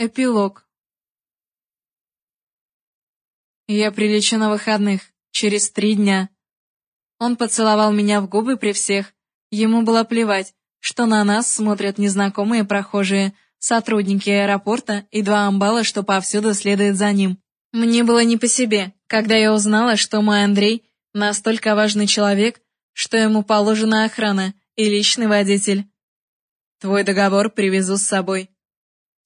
Эпилог. Я прилечу на выходных, через три дня. Он поцеловал меня в губы при всех. Ему было плевать, что на нас смотрят незнакомые прохожие, сотрудники аэропорта и два амбала, что повсюду следуют за ним. Мне было не по себе, когда я узнала, что мой Андрей настолько важный человек, что ему положена охрана и личный водитель. Твой договор привезу с собой.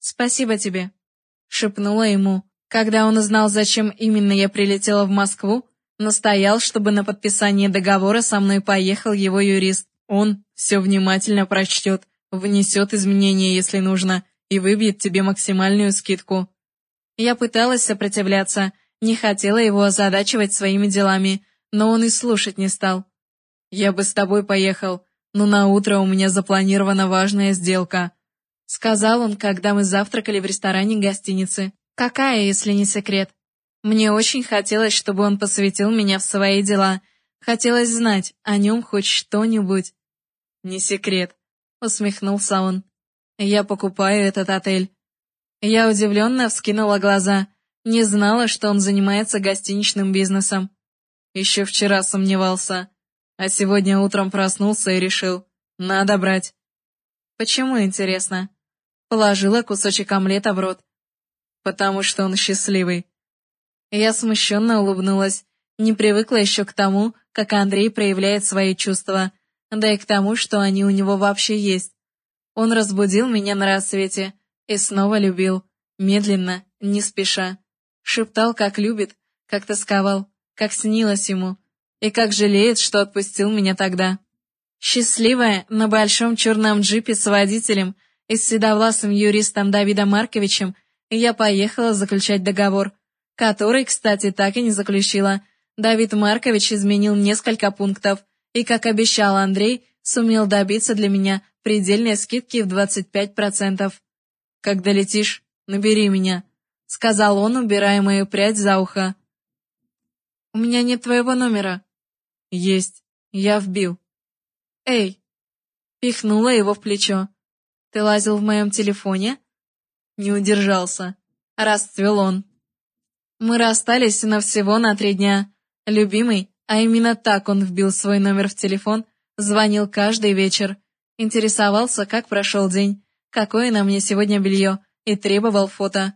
«Спасибо тебе», — шепнула ему. Когда он узнал, зачем именно я прилетела в Москву, настоял, чтобы на подписание договора со мной поехал его юрист. Он все внимательно прочтет, внесет изменения, если нужно, и выбьет тебе максимальную скидку. Я пыталась сопротивляться, не хотела его озадачивать своими делами, но он и слушать не стал. «Я бы с тобой поехал, но на утро у меня запланирована важная сделка», — сказал он, когда мы завтракали в ресторане гостиницы. «Какая, если не секрет?» Мне очень хотелось, чтобы он посвятил меня в свои дела. Хотелось знать о нем хоть что-нибудь. «Не секрет», — усмехнулся он. «Я покупаю этот отель». Я удивленно вскинула глаза. Не знала, что он занимается гостиничным бизнесом. Еще вчера сомневался. А сегодня утром проснулся и решил, надо брать. Почему, интересно? Положила кусочек омлета в рот. Потому что он счастливый. Я смущенно улыбнулась. Не привыкла еще к тому, как Андрей проявляет свои чувства, да и к тому, что они у него вообще есть. Он разбудил меня на рассвете и снова любил, медленно, не спеша. Шептал, как любит, как тосковал, как снилось ему, и как жалеет, что отпустил меня тогда. Счастливая, на большом черном джипе с водителем, и с седовласым юристом Давидом Марковичем я поехала заключать договор, который, кстати, так и не заключила. Давид Маркович изменил несколько пунктов, и, как обещал Андрей, сумел добиться для меня предельной скидки в 25%. «Когда летишь, набери меня», — сказал он, убирая мою прядь за ухо. «У меня нет твоего номера». «Есть. Я вбил». «Эй!» Пихнула его в плечо. Ты лазил в моем телефоне?» Не удержался. Расцвел он. Мы расстались на всего на три дня. Любимый, а именно так он вбил свой номер в телефон, звонил каждый вечер. Интересовался, как прошел день, какое на мне сегодня белье, и требовал фото.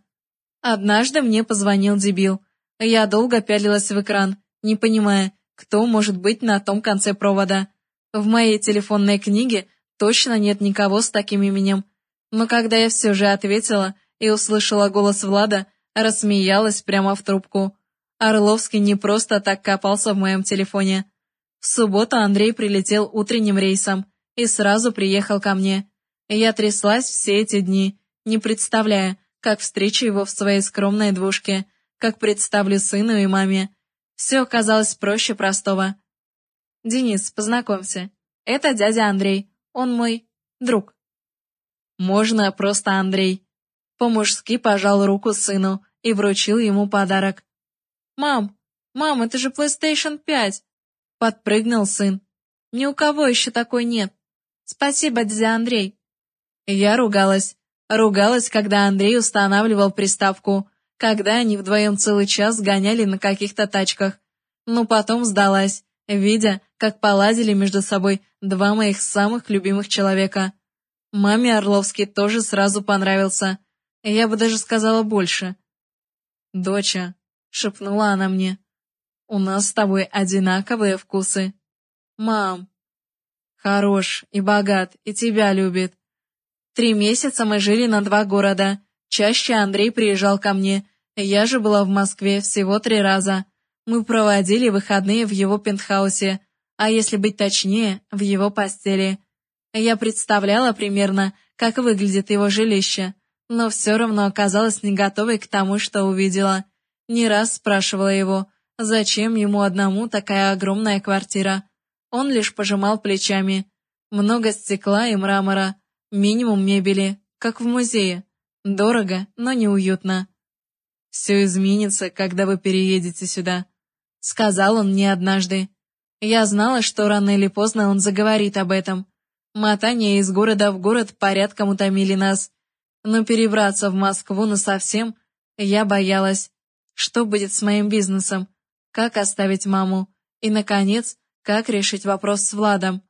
Однажды мне позвонил дебил. Я долго пялилась в экран, не понимая, кто может быть на том конце провода. В моей телефонной книге точно нет никого с таким именем. Но когда я все же ответила и услышала голос Влада, рассмеялась прямо в трубку. Орловский не просто так копался в моем телефоне. В субботу Андрей прилетел утренним рейсом и сразу приехал ко мне. Я тряслась все эти дни, не представляя, как встречу его в своей скромной двушке, как представлю сыну и маме. Все оказалось проще простого. «Денис, познакомься. Это дядя Андрей. Он мой друг. Можно просто Андрей. По-мужски пожал руку сыну и вручил ему подарок. «Мам, мам, это же PlayStation 5!» Подпрыгнул сын. «Ни у кого еще такой нет. Спасибо, дядя Андрей». Я ругалась. Ругалась, когда Андрей устанавливал приставку, когда они вдвоем целый час гоняли на каких-то тачках. Но потом сдалась, видя, как поладили между собой два моих самых любимых человека. Маме Орловский тоже сразу понравился. Я бы даже сказала больше. «Доча», — шепнула она мне, — «у нас с тобой одинаковые вкусы». «Мам». «Хорош и богат, и тебя любит». Три месяца мы жили на два города. Чаще Андрей приезжал ко мне. Я же была в Москве всего три раза. Мы проводили выходные в его пентхаусе, а если быть точнее, в его постели. Я представляла примерно, как выглядит его жилище, но все равно оказалась не готовой к тому, что увидела. Не раз спрашивала его, зачем ему одному такая огромная квартира. Он лишь пожимал плечами. Много стекла и мрамора, минимум мебели, как в музее. Дорого, но неуютно. «Все изменится, когда вы переедете сюда», — сказал он мне однажды. Я знала, что рано или поздно он заговорит об этом. Мотания из города в город порядком утомили нас. Но перебраться в Москву насовсем я боялась. Что будет с моим бизнесом? Как оставить маму? И, наконец, как решить вопрос с Владом?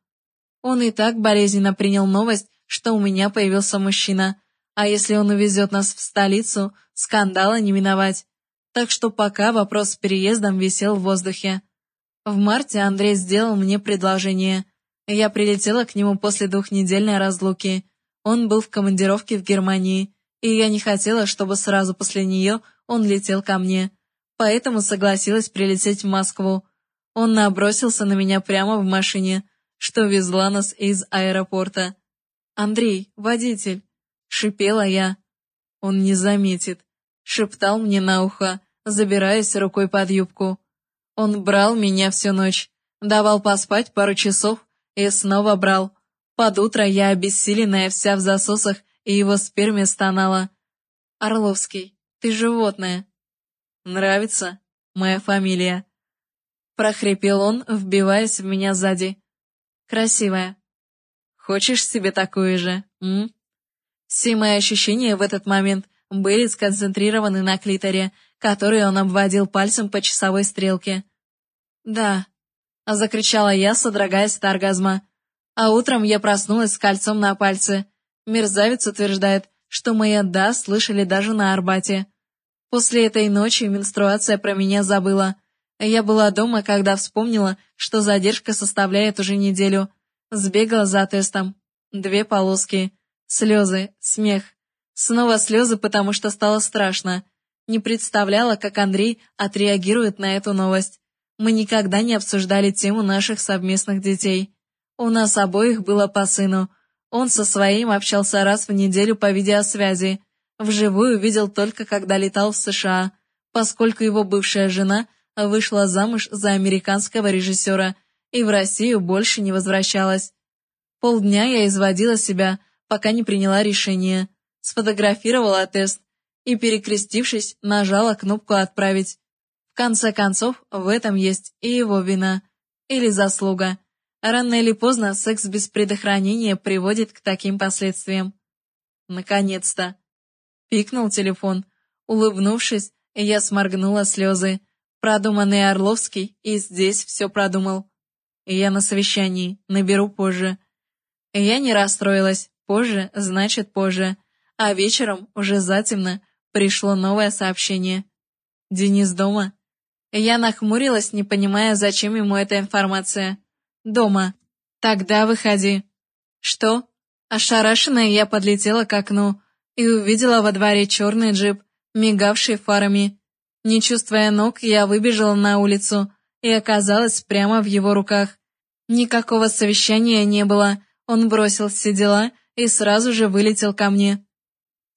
Он и так болезненно принял новость, что у меня появился мужчина. А если он увезет нас в столицу, скандала не миновать. Так что пока вопрос с переездом висел в воздухе. В марте Андрей сделал мне предложение. Я прилетела к нему после двухнедельной разлуки. Он был в командировке в Германии, и я не хотела, чтобы сразу после нее он летел ко мне. Поэтому согласилась прилететь в Москву. Он набросился на меня прямо в машине, что везла нас из аэропорта. «Андрей, водитель!» — шипела я. «Он не заметит», — шептал мне на ухо, забираясь рукой под юбку. Он брал меня всю ночь, давал поспать пару часов и снова брал. Под утро я, обессиленная, вся в засосах, и его сперме стонала. «Орловский, ты животное». «Нравится? Моя фамилия». Прохрипел он, вбиваясь в меня сзади. «Красивая». «Хочешь себе такую же, м?» Все мои ощущения в этот момент были сконцентрированы на клиторе, который он обводил пальцем по часовой стрелке. «Да», — закричала я, содрогаясь от оргазма. А утром я проснулась с кольцом на пальце. Мерзавец утверждает, что мои «да» слышали даже на Арбате. После этой ночи менструация про меня забыла. Я была дома, когда вспомнила, что задержка составляет уже неделю. Сбегала за тестом. Две полоски. Слезы, смех. Снова слезы, потому что стало страшно. Не представляла, как Андрей отреагирует на эту новость. Мы никогда не обсуждали тему наших совместных детей. У нас обоих было по сыну. Он со своим общался раз в неделю по видеосвязи. Вживую видел только, когда летал в США, поскольку его бывшая жена вышла замуж за американского режиссера и в Россию больше не возвращалась. Полдня я изводила себя, пока не приняла решение. Сфотографировала тест, и, перекрестившись, нажала кнопку «Отправить». В конце концов, в этом есть и его вина. Или заслуга. Рано или поздно секс без предохранения приводит к таким последствиям. Наконец-то. Пикнул телефон. Улыбнувшись, я сморгнула слезы. Продуманный Орловский и здесь все продумал. Я на совещании, наберу позже. Я не расстроилась. Позже значит позже. А вечером, уже затемно, Пришло новое сообщение. «Денис дома?» Я нахмурилась, не понимая, зачем ему эта информация. «Дома. Тогда выходи». «Что?» Ошарашенная я подлетела к окну и увидела во дворе черный джип, мигавший фарами. Не чувствуя ног, я выбежала на улицу и оказалась прямо в его руках. Никакого совещания не было, он бросил все дела и сразу же вылетел ко мне.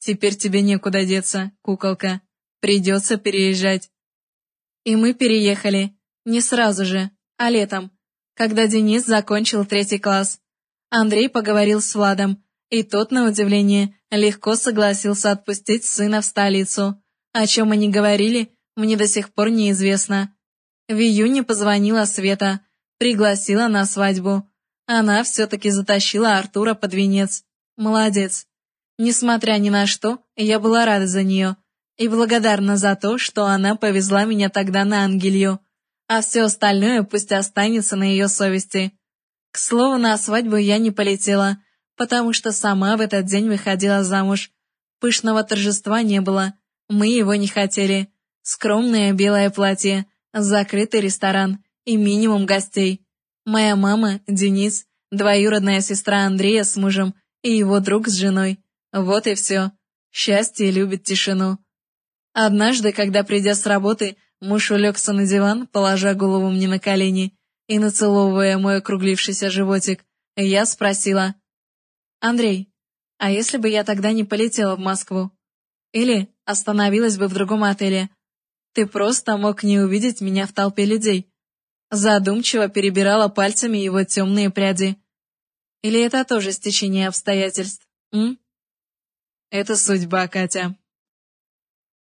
Теперь тебе некуда деться, куколка. Придется переезжать. И мы переехали. Не сразу же, а летом, когда Денис закончил третий класс. Андрей поговорил с Владом, и тот, на удивление, легко согласился отпустить сына в столицу. О чем они говорили, мне до сих пор неизвестно. В июне позвонила Света, пригласила на свадьбу. Она все-таки затащила Артура под венец. Молодец. Несмотря ни на что, я была рада за нее и благодарна за то, что она повезла меня тогда на Ангелью, а все остальное пусть останется на ее совести. К слову, на свадьбу я не полетела, потому что сама в этот день выходила замуж. Пышного торжества не было, мы его не хотели. Скромное белое платье, закрытый ресторан и минимум гостей. Моя мама, Денис, двоюродная сестра Андрея с мужем и его друг с женой. Вот и все. Счастье любит тишину. Однажды, когда, придя с работы, муж улегся на диван, положа голову мне на колени и нацеловывая мой округлившийся животик, я спросила, «Андрей, а если бы я тогда не полетела в Москву? Или остановилась бы в другом отеле? Ты просто мог не увидеть меня в толпе людей». Задумчиво перебирала пальцами его темные пряди. Или это тоже стечение обстоятельств, м? Это судьба, Катя.